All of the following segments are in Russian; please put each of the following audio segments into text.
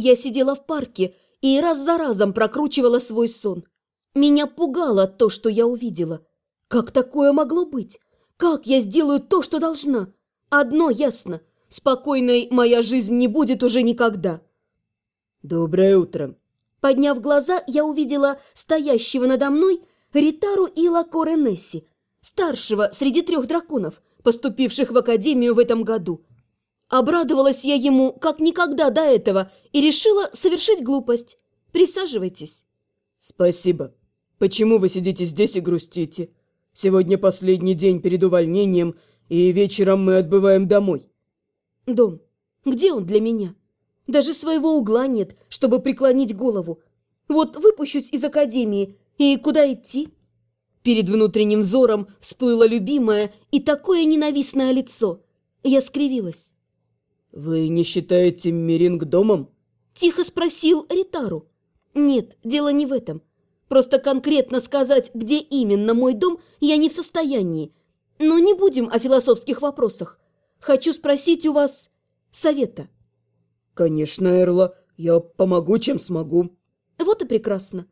Я сидела в парке и раз за разом прокручивала свой сон. Меня пугало то, что я увидела. Как такое могло быть? Как я сделаю то, что должна? Одно ясно. Спокойной моя жизнь не будет уже никогда. «Доброе утро!» Подняв глаза, я увидела стоящего надо мной Ритару Ила Коренесси, старшего среди трех драконов, поступивших в академию в этом году. Обрадовалась я ему как никогда до этого и решила совершить глупость. Присаживайтесь. Спасибо. Почему вы сидите здесь и грустите? Сегодня последний день перед увольнением, и вечером мы отбываем домой. Дом. Где он для меня? Даже своего угла нет, чтобы преклонить голову. Вот выпущусь из академии, и куда идти? Перед внутренним взором всплыло любимое и такое ненавистное лицо. Я скривилась. «Вы не считаете Миринг домом?» Тихо спросил Ритару. «Нет, дело не в этом. Просто конкретно сказать, где именно мой дом, я не в состоянии. Но не будем о философских вопросах. Хочу спросить у вас совета». «Конечно, Эрла, я помогу, чем смогу». «Вот и прекрасно.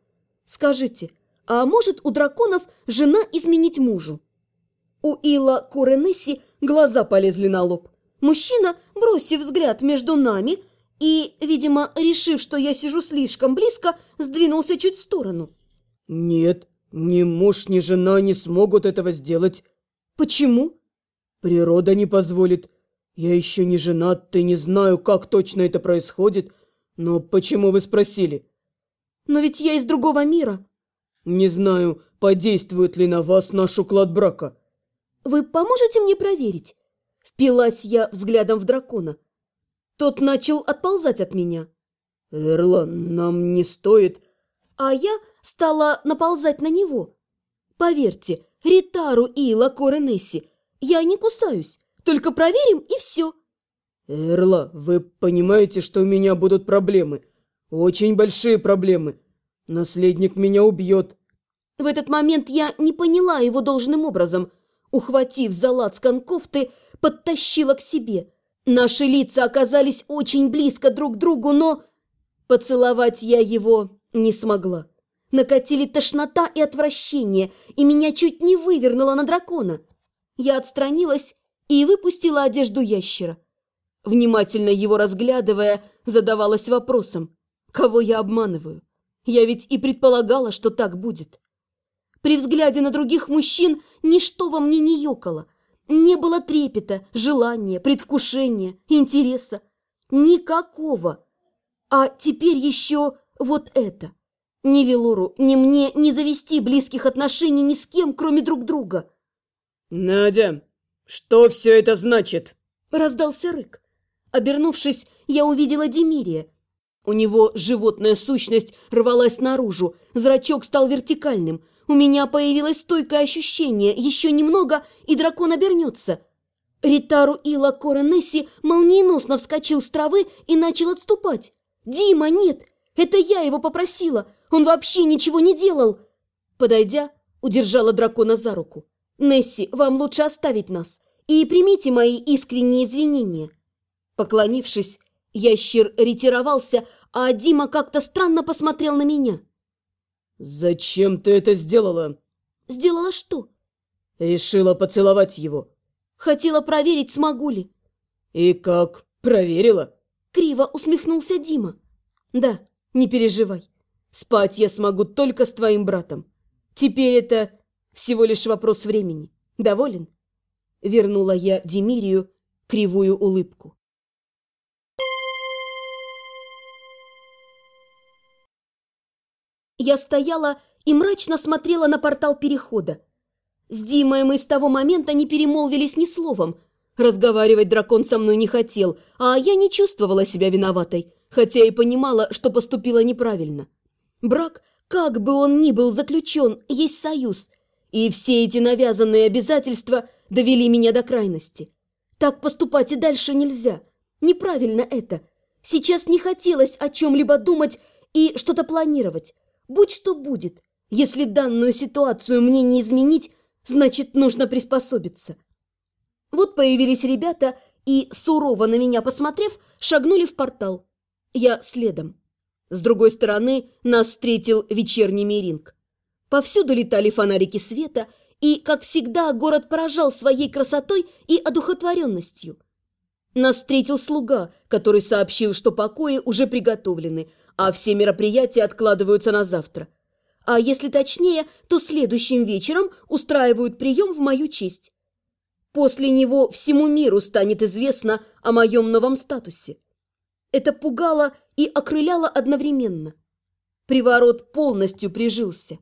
Скажите, а может у драконов жена изменить мужу?» У Ила Куренесси глаза полезли на лоб. Мужчина, бросив взгляд между нами и, видимо, решив, что я сижу слишком близко, сдвинулся чуть в сторону. «Нет, ни муж, ни жена не смогут этого сделать». «Почему?» «Природа не позволит. Я еще не женат, ты не знаю, как точно это происходит. Но почему вы спросили?» «Но ведь я из другого мира». «Не знаю, подействует ли на вас наш уклад брака». «Вы поможете мне проверить?» Впилась я взглядом в дракона. Тот начал отползать от меня. «Эрла, нам не стоит...» А я стала наползать на него. Поверьте, Ритару и Лакоре Несси, я не кусаюсь, только проверим и все. «Эрла, вы понимаете, что у меня будут проблемы? Очень большие проблемы. Наследник меня убьет». В этот момент я не поняла его должным образом. Ухватив за лацкан кофты, подтащила к себе. Наши лица оказались очень близко друг к другу, но... Поцеловать я его не смогла. Накатили тошнота и отвращение, и меня чуть не вывернуло на дракона. Я отстранилась и выпустила одежду ящера. Внимательно его разглядывая, задавалась вопросом, кого я обманываю. Я ведь и предполагала, что так будет. При взгляде на других мужчин ничто во мне не ёкало. Не было трепета, желания, предвкушения, интереса. Никакого. А теперь еще вот это. Ни Велору, ни мне не завести близких отношений ни с кем, кроме друг друга. «Надя, что все это значит?» Раздался рык. Обернувшись, я увидела Демирия. У него животная сущность рвалась наружу, зрачок стал вертикальным. У меня появилось стойкое ощущение, еще немного, и дракон обернется. Ритару Ила Коренесси молниеносно вскочил с травы и начал отступать. «Дима, нет! Это я его попросила! Он вообще ничего не делал!» Подойдя, удержала дракона за руку. «Несси, вам лучше оставить нас и примите мои искренние извинения». Поклонившись, ящер ретировался, а Дима как-то странно посмотрел на меня. «Зачем ты это сделала?» «Сделала что?» «Решила поцеловать его». «Хотела проверить, смогу ли». «И как? Проверила?» Криво усмехнулся Дима. «Да, не переживай. Спать я смогу только с твоим братом. Теперь это всего лишь вопрос времени. Доволен?» Вернула я Демирию кривую улыбку. Я стояла и мрачно смотрела на портал перехода. С Димой мы с того момента не перемолвились ни словом. Разговаривать дракон со мной не хотел, а я не чувствовала себя виноватой, хотя и понимала, что поступила неправильно. Брак, как бы он ни был заключен, есть союз, и все эти навязанные обязательства довели меня до крайности. Так поступать и дальше нельзя. Неправильно это. Сейчас не хотелось о чем-либо думать и что-то планировать. Будь что будет. Если данную ситуацию мне не изменить, значит, нужно приспособиться. Вот появились ребята и, сурово на меня посмотрев, шагнули в портал. Я следом. С другой стороны нас встретил вечерний миринг. Повсюду летали фонарики света, и, как всегда, город поражал своей красотой и одухотворенностью. Нас встретил слуга, который сообщил, что покои уже приготовлены, а все мероприятия откладываются на завтра. А если точнее, то следующим вечером устраивают прием в мою честь. После него всему миру станет известно о моем новом статусе. Это пугало и окрыляло одновременно. Приворот полностью прижился.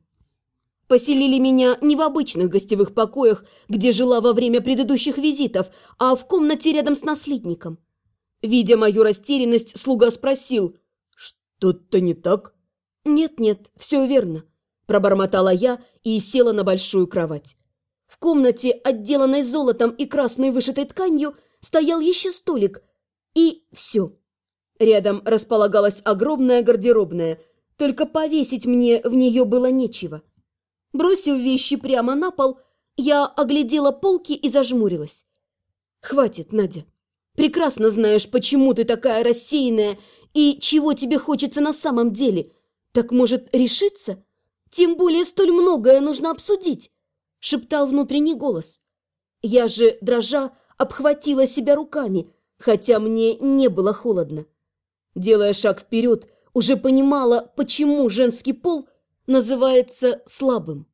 Поселили меня не в обычных гостевых покоях, где жила во время предыдущих визитов, а в комнате рядом с наследником. Видя мою растерянность, слуга спросил, «Что-то не так?» «Нет-нет, все верно», – пробормотала я и села на большую кровать. В комнате, отделанной золотом и красной вышитой тканью, стоял еще столик. И все. Рядом располагалась огромная гардеробная, только повесить мне в нее было нечего. Бросив вещи прямо на пол, я оглядела полки и зажмурилась. «Хватит, Надя. Прекрасно знаешь, почему ты такая рассеянная и чего тебе хочется на самом деле. Так, может, решиться? Тем более столь многое нужно обсудить», – шептал внутренний голос. Я же, дрожа, обхватила себя руками, хотя мне не было холодно. Делая шаг вперед, уже понимала, почему женский пол – называется слабым.